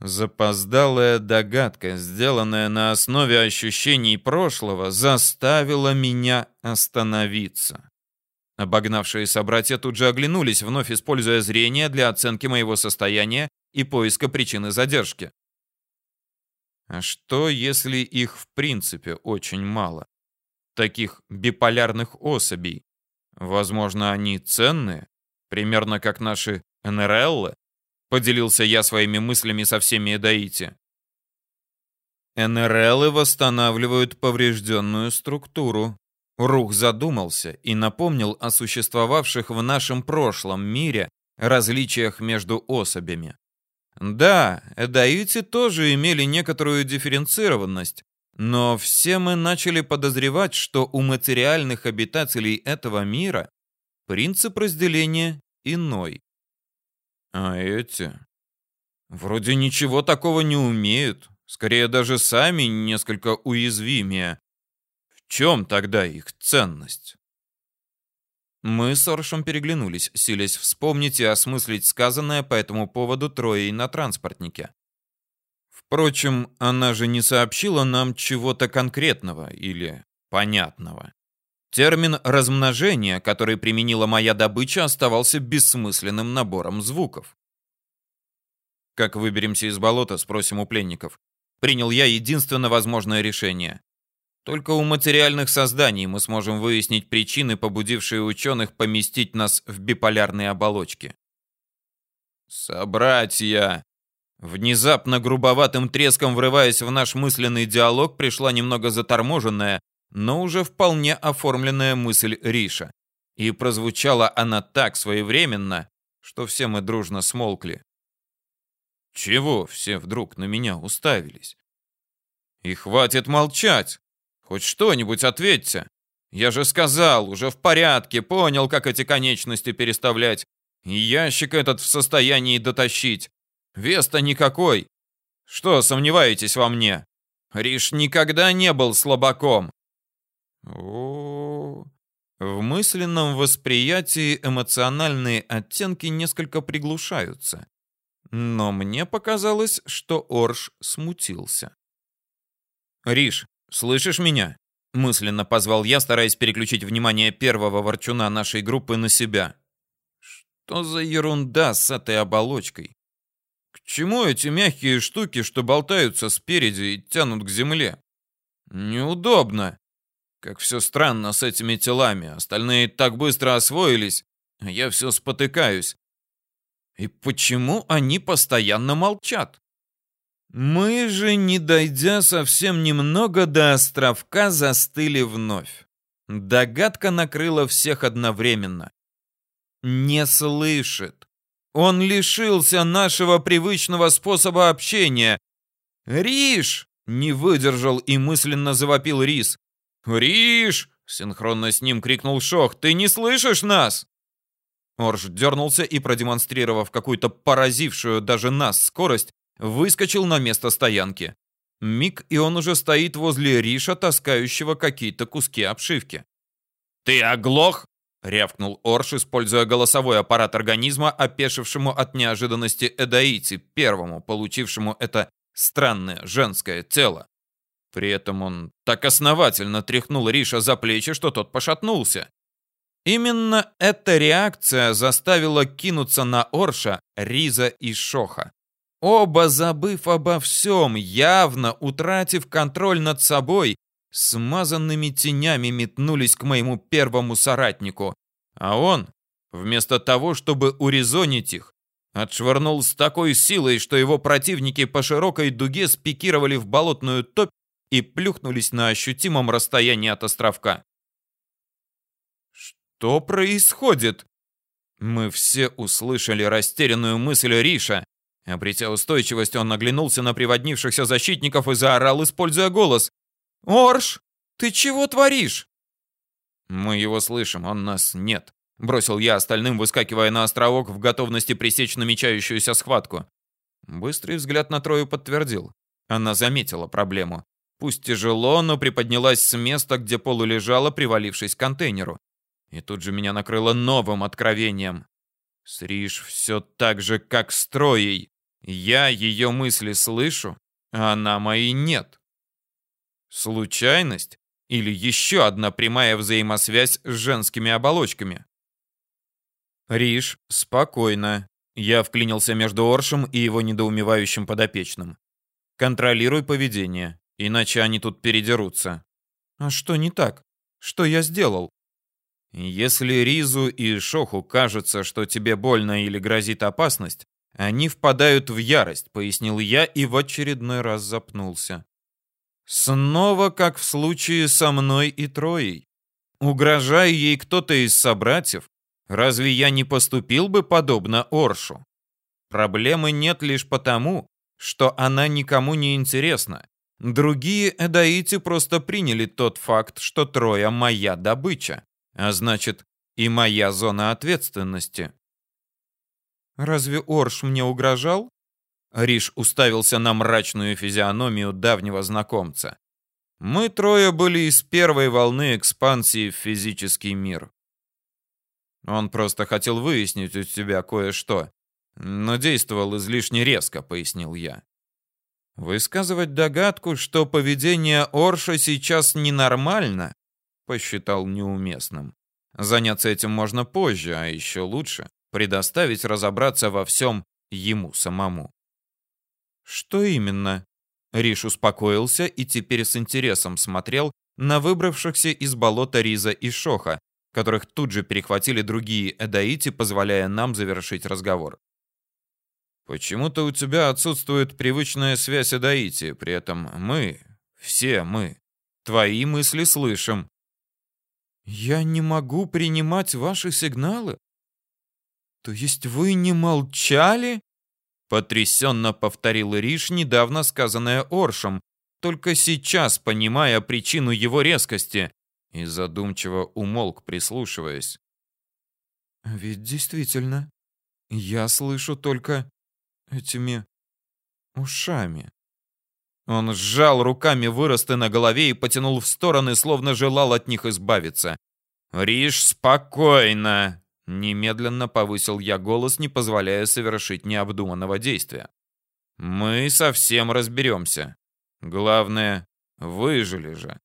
Запоздалая догадка, сделанная на основе ощущений прошлого, заставила меня остановиться. Обогнавшие собратья тут же оглянулись, вновь используя зрение для оценки моего состояния и поиска причины задержки. А что, если их в принципе очень мало? Таких биполярных особей. Возможно, они ценные, примерно как наши НРЛы? Поделился я своими мыслями со всеми Эдаити. НРЛы восстанавливают поврежденную структуру. Рух задумался и напомнил о существовавших в нашем прошлом мире различиях между особями. Да, эдаити тоже имели некоторую дифференцированность, но все мы начали подозревать, что у материальных обитателей этого мира принцип разделения иной. А эти? Вроде ничего такого не умеют. Скорее даже сами несколько уязвимее. В чем тогда их ценность? Мы с Оршем переглянулись, силясь вспомнить и осмыслить сказанное по этому поводу Троей на транспортнике. Впрочем, она же не сообщила нам чего-то конкретного или понятного. Термин «размножение», который применила моя добыча, оставался бессмысленным набором звуков. «Как выберемся из болота?» — спросим у пленников. Принял я единственно возможное решение. Только у материальных созданий мы сможем выяснить причины, побудившие ученых поместить нас в биполярные оболочки. «Собратья!» Внезапно грубоватым треском врываясь в наш мысленный диалог, пришла немного заторможенная, но уже вполне оформленная мысль Риша. И прозвучала она так своевременно, что все мы дружно смолкли. Чего все вдруг на меня уставились? И хватит молчать. Хоть что-нибудь ответьте. Я же сказал, уже в порядке, понял, как эти конечности переставлять. И ящик этот в состоянии дотащить. Вес-то никакой. Что, сомневаетесь во мне? Риш никогда не был слабаком. О, в мысленном восприятии эмоциональные оттенки несколько приглушаются. Но мне показалось, что Орш смутился. «Риш, слышишь меня?» Мысленно позвал я, стараясь переключить внимание первого ворчуна нашей группы на себя. Что за ерунда с этой оболочкой? К чему эти мягкие штуки, что болтаются спереди и тянут к земле? Неудобно. Как все странно с этими телами. Остальные так быстро освоились, а я все спотыкаюсь. И почему они постоянно молчат? Мы же, не дойдя совсем немного до островка, застыли вновь. Догадка накрыла всех одновременно. Не слышит. Он лишился нашего привычного способа общения. «Риш!» — не выдержал и мысленно завопил Рис. «Риш!» — синхронно с ним крикнул Шох. «Ты не слышишь нас?» Орж дернулся и, продемонстрировав какую-то поразившую даже нас скорость, выскочил на место стоянки. Миг, и он уже стоит возле Риша, таскающего какие-то куски обшивки. «Ты оглох?» — рявкнул Орш, используя голосовой аппарат организма, опешившему от неожиданности Эдаити, первому, получившему это странное женское тело. При этом он так основательно тряхнул Риша за плечи, что тот пошатнулся. Именно эта реакция заставила кинуться на Орша, Риза и Шоха. Оба, забыв обо всем, явно утратив контроль над собой, смазанными тенями метнулись к моему первому соратнику. А он, вместо того, чтобы урезонить их, отшвырнул с такой силой, что его противники по широкой дуге спикировали в болотную топь и плюхнулись на ощутимом расстоянии от островка. Что происходит? Мы все услышали растерянную мысль Риша, Обретя устойчивость, он оглянулся на приводнившихся защитников и заорал, используя голос. «Орш, ты чего творишь?» «Мы его слышим, он нас нет», — бросил я остальным, выскакивая на островок в готовности пресечь намечающуюся схватку. Быстрый взгляд на Трою подтвердил. Она заметила проблему. Пусть тяжело, но приподнялась с места, где полулежала, привалившись к контейнеру. И тут же меня накрыло новым откровением. Сриш все так же, как с Троей. Я ее мысли слышу, а она мои нет. Случайность или еще одна прямая взаимосвязь с женскими оболочками? Риш, спокойно. Я вклинился между Оршем и его недоумевающим подопечным. Контролируй поведение, иначе они тут передерутся. А что не так? Что я сделал? Если Ризу и Шоху кажется, что тебе больно или грозит опасность, они впадают в ярость, пояснил я и в очередной раз запнулся. Снова как в случае со мной и Троей. Угрожая ей кто-то из собратьев, разве я не поступил бы подобно Оршу? Проблемы нет лишь потому, что она никому не интересна. Другие эдаити просто приняли тот факт, что Троя моя добыча, а значит, и моя зона ответственности. Разве Орш мне угрожал? Риш уставился на мрачную физиономию давнего знакомца. Мы трое были из первой волны экспансии в физический мир. Он просто хотел выяснить у тебя кое-что, но действовал излишне резко, пояснил я. Высказывать догадку, что поведение Орша сейчас ненормально, посчитал неуместным. Заняться этим можно позже, а еще лучше предоставить разобраться во всем ему самому. Что именно? Риш успокоился и теперь с интересом смотрел на выбравшихся из болота Риза и Шоха, которых тут же перехватили другие эдаити, позволяя нам завершить разговор. Почему-то у тебя отсутствует привычная связь эдаити, при этом мы, все мы, твои мысли слышим. Я не могу принимать ваши сигналы? «То есть вы не молчали?» Потрясенно повторил Риш, недавно сказанное Оршем, только сейчас понимая причину его резкости, и задумчиво умолк, прислушиваясь. «Ведь действительно, я слышу только этими ушами». Он сжал руками выросты на голове и потянул в стороны, словно желал от них избавиться. «Риш, спокойно!» Немедленно повысил я голос, не позволяя совершить необдуманного действия. Мы совсем разберемся. Главное, выжили же.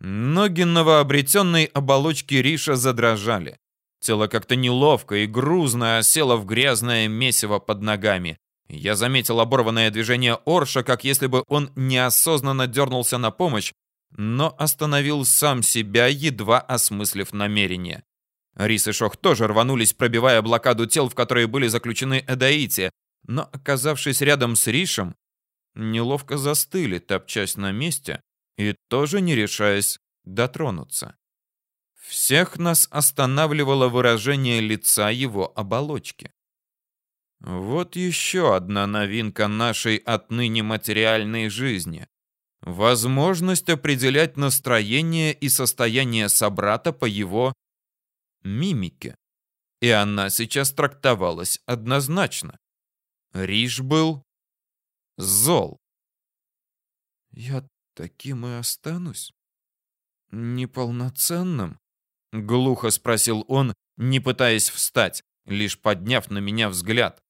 Ноги новообретенной оболочки Риша задрожали. Тело как-то неловко и грузно осело в грязное месиво под ногами. Я заметил оборванное движение Орша, как если бы он неосознанно дернулся на помощь, но остановил сам себя, едва осмыслив намерение. Рис и Шох тоже рванулись, пробивая блокаду тел, в которые были заключены Эдаити, но, оказавшись рядом с Ришем, неловко застыли, топчась на месте и тоже не решаясь дотронуться. Всех нас останавливало выражение лица его оболочки. Вот еще одна новинка нашей отныне материальной жизни. Возможность определять настроение и состояние собрата по его мимике. И она сейчас трактовалась однозначно. Риш был зол. «Я таким и останусь? Неполноценным?» — глухо спросил он, не пытаясь встать, лишь подняв на меня взгляд.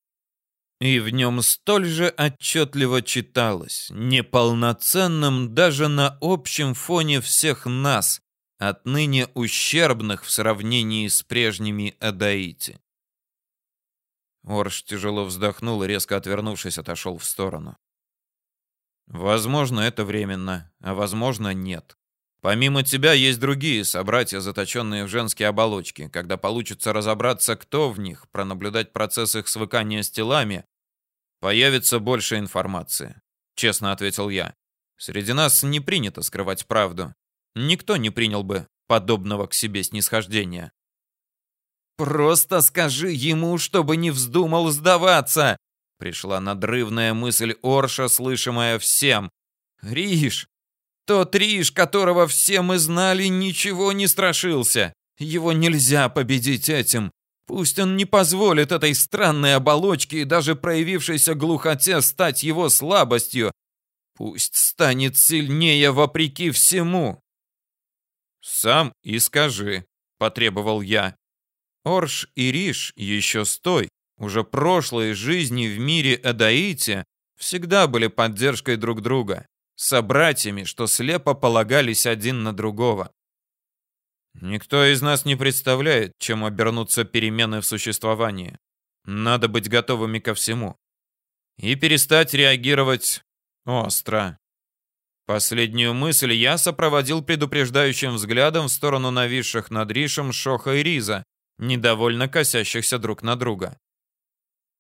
И в нем столь же отчетливо читалось, неполноценным даже на общем фоне всех нас, отныне ущербных в сравнении с прежними Адаити. Орш тяжело вздохнул и, резко отвернувшись, отошел в сторону. «Возможно, это временно, а возможно, нет. Помимо тебя есть другие собратья, заточенные в женские оболочки. Когда получится разобраться, кто в них, пронаблюдать процесс их свыкания с телами, появится больше информации», — честно ответил я. «Среди нас не принято скрывать правду. Никто не принял бы подобного к себе снисхождения. «Просто скажи ему, чтобы не вздумал сдаваться!» Пришла надрывная мысль Орша, слышимая всем. «Риш! Тот Риш, которого все мы знали, ничего не страшился. Его нельзя победить этим. Пусть он не позволит этой странной оболочке и даже проявившейся глухоте стать его слабостью. Пусть станет сильнее вопреки всему. «Сам и скажи», — потребовал я. Орш и Риш еще с той, уже прошлой жизни в мире Эдаите, всегда были поддержкой друг друга, собратьями, что слепо полагались один на другого. Никто из нас не представляет, чем обернутся перемены в существовании. Надо быть готовыми ко всему. И перестать реагировать остро. Последнюю мысль я сопроводил предупреждающим взглядом в сторону нависших над Ришем Шоха и Риза, недовольно косящихся друг на друга.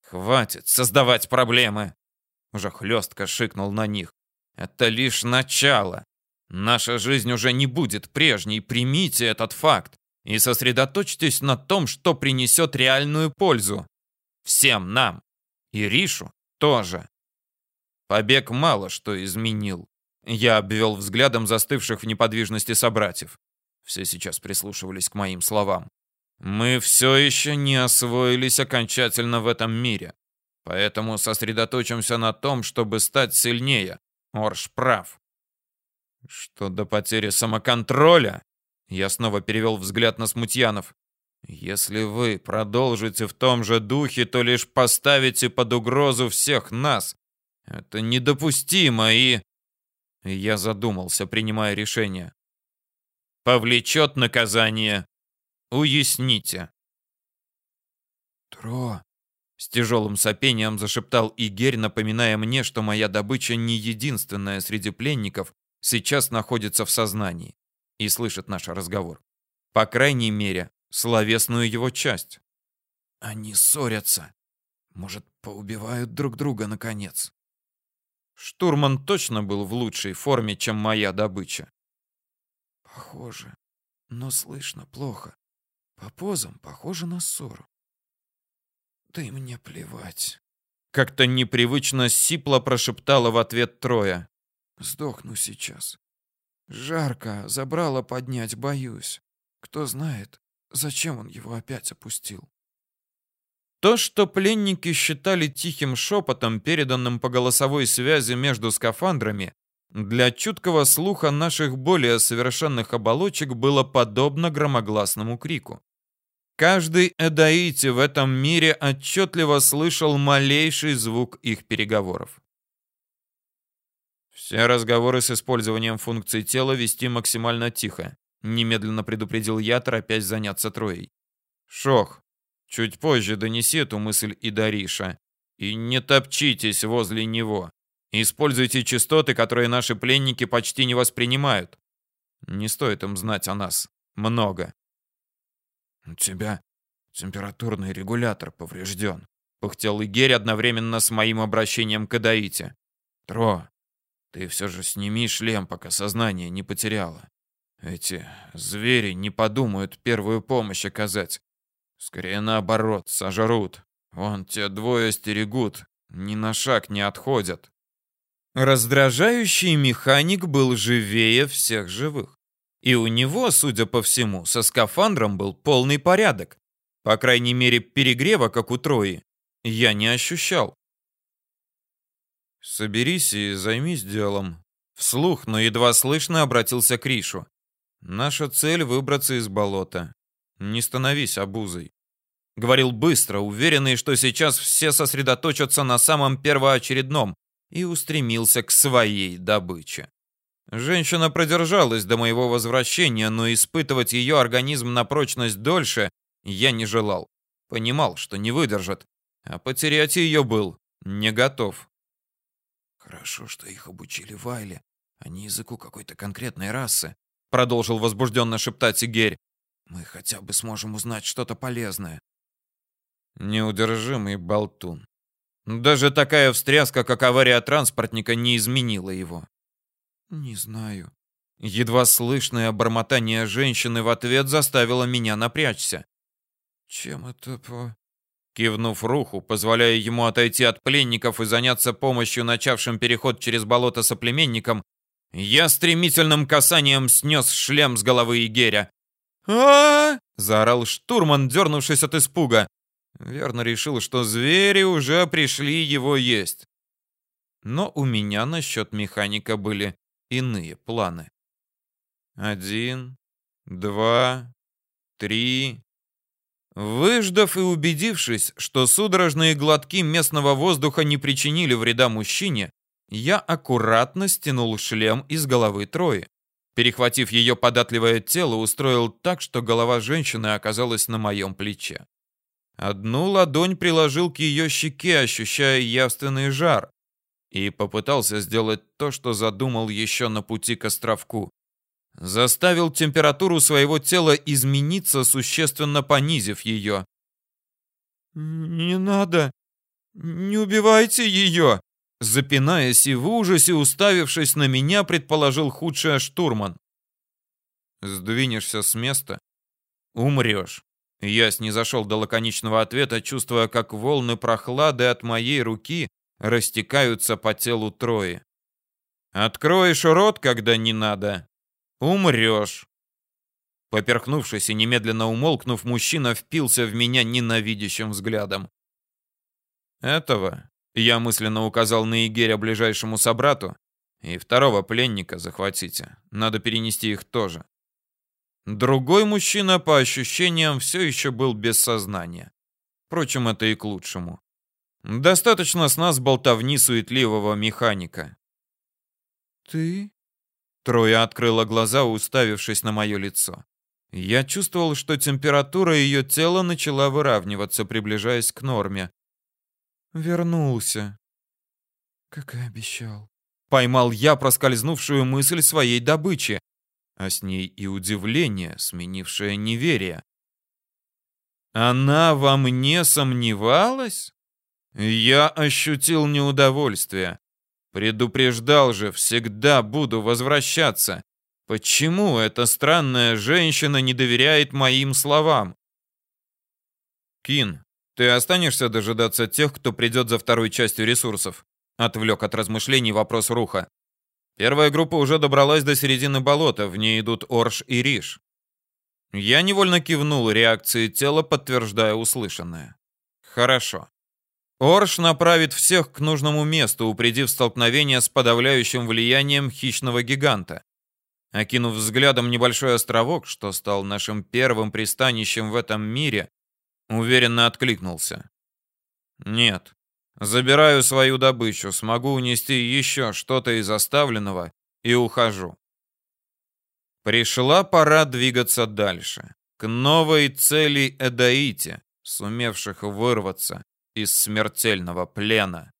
«Хватит создавать проблемы!» Уже хлестко шикнул на них. «Это лишь начало. Наша жизнь уже не будет прежней. Примите этот факт и сосредоточьтесь на том, что принесет реальную пользу. Всем нам. И Ришу тоже. Побег мало что изменил. Я обвел взглядом застывших в неподвижности собратьев. Все сейчас прислушивались к моим словам. Мы все еще не освоились окончательно в этом мире. Поэтому сосредоточимся на том, чтобы стать сильнее. Орш прав. Что до потери самоконтроля, я снова перевел взгляд на смутьянов. Если вы продолжите в том же духе, то лишь поставите под угрозу всех нас. Это недопустимо и... Я задумался, принимая решение. Повлечет наказание. Уясните. Тро, с тяжелым сопением зашептал Игерь, напоминая мне, что моя добыча не единственная среди пленников сейчас находится в сознании и слышит наш разговор. По крайней мере, словесную его часть. Они ссорятся. Может, поубивают друг друга наконец. Штурман точно был в лучшей форме, чем моя добыча. Похоже, но слышно плохо. По позам похоже на ссору. Да и мне плевать. Как-то непривычно сипло прошептала в ответ Троя. Сдохну сейчас. Жарко, забрало поднять, боюсь. Кто знает, зачем он его опять опустил. То, что пленники считали тихим шепотом, переданным по голосовой связи между скафандрами, для чуткого слуха наших более совершенных оболочек было подобно громогласному крику. Каждый эдаити в этом мире отчетливо слышал малейший звук их переговоров. Все разговоры с использованием функций тела вести максимально тихо. Немедленно предупредил я, торопясь заняться Троей. Шох, чуть позже донеси эту мысль и Дариша. И не топчитесь возле него. Используйте частоты, которые наши пленники почти не воспринимают. Не стоит им знать о нас. Много. У тебя температурный регулятор поврежден. Пыхтел Игерь одновременно с моим обращением к Адаите. Тро, ты все же сними шлем, пока сознание не потеряла. Эти звери не подумают первую помощь оказать. Скорее наоборот, сожрут. Вон те двое стерегут, ни на шаг не отходят. Раздражающий механик был живее всех живых. И у него, судя по всему, со скафандром был полный порядок. По крайней мере, перегрева, как у Трои, я не ощущал. «Соберись и займись делом». Вслух, но едва слышно обратился к Ришу. «Наша цель — выбраться из болота. Не становись обузой». Говорил быстро, уверенный, что сейчас все сосредоточатся на самом первоочередном, и устремился к своей добыче. Женщина продержалась до моего возвращения, но испытывать ее организм на прочность дольше я не желал. Понимал, что не выдержит, а потерять ее был не готов. «Хорошо, что их обучили Вайле, а не языку какой-то конкретной расы», продолжил возбужденно шептать Игерь. «Мы хотя бы сможем узнать что-то полезное». Неудержимый болтун. Даже такая встряска, как авария транспортника, не изменила его. «Не знаю». Едва слышное бормотание женщины в ответ заставило меня напрячься. «Чем это по...» Кивнув руху, позволяя ему отойти от пленников и заняться помощью начавшим переход через болото соплеменникам, я стремительным касанием снес шлем с головы Игеря. А, заорал штурман, дернувшись от испуга. Верно решил, что звери уже пришли его есть. Но у меня насчет механика были иные планы. Один, два, три. Выждав и убедившись, что судорожные глотки местного воздуха не причинили вреда мужчине, я аккуратно стянул шлем из головы Трои. Перехватив ее податливое тело, устроил так, что голова женщины оказалась на моем плече. Одну ладонь приложил к ее щеке, ощущая явственный жар, и попытался сделать то, что задумал еще на пути к островку. Заставил температуру своего тела измениться, существенно понизив ее. «Не надо! Не убивайте ее!» Запинаясь и в ужасе, уставившись на меня, предположил худшее штурман. «Сдвинешься с места — умрешь». Я снизошел до лаконичного ответа, чувствуя, как волны прохлады от моей руки растекаются по телу Трои. «Откроешь рот, когда не надо, умрешь». Поперхнувшись и немедленно умолкнув, мужчина впился в меня ненавидящим взглядом. «Этого я мысленно указал на Игеря ближайшему собрату, и второго пленника захватите. Надо перенести их тоже. Другой мужчина, по ощущениям, все еще был без сознания. Впрочем, это и к лучшему. Достаточно с нас болтовни суетливого механика. «Ты?» Троя открыла глаза, уставившись на мое лицо. Я чувствовал, что температура ее тела начала выравниваться, приближаясь к норме. «Вернулся». «Как и обещал». Поймал я проскользнувшую мысль своей добычи а с ней и удивление, сменившее неверие. Она во мне сомневалась? Я ощутил неудовольствие. Предупреждал же, всегда буду возвращаться. Почему эта странная женщина не доверяет моим словам? Кин, ты останешься дожидаться тех, кто придет за второй частью ресурсов? Отвлек от размышлений вопрос Руха. Первая группа уже добралась до середины болота, в ней идут Орш и Риш. Я невольно кивнул реакции тела, подтверждая услышанное. Хорошо. Орш направит всех к нужному месту, упредив столкновение с подавляющим влиянием хищного гиганта. Окинув взглядом небольшой островок, что стал нашим первым пристанищем в этом мире, уверенно откликнулся. Нет. Забираю свою добычу, смогу унести еще что-то из оставленного и ухожу. Пришла пора двигаться дальше, к новой цели Эдаите, сумевших вырваться из смертельного плена.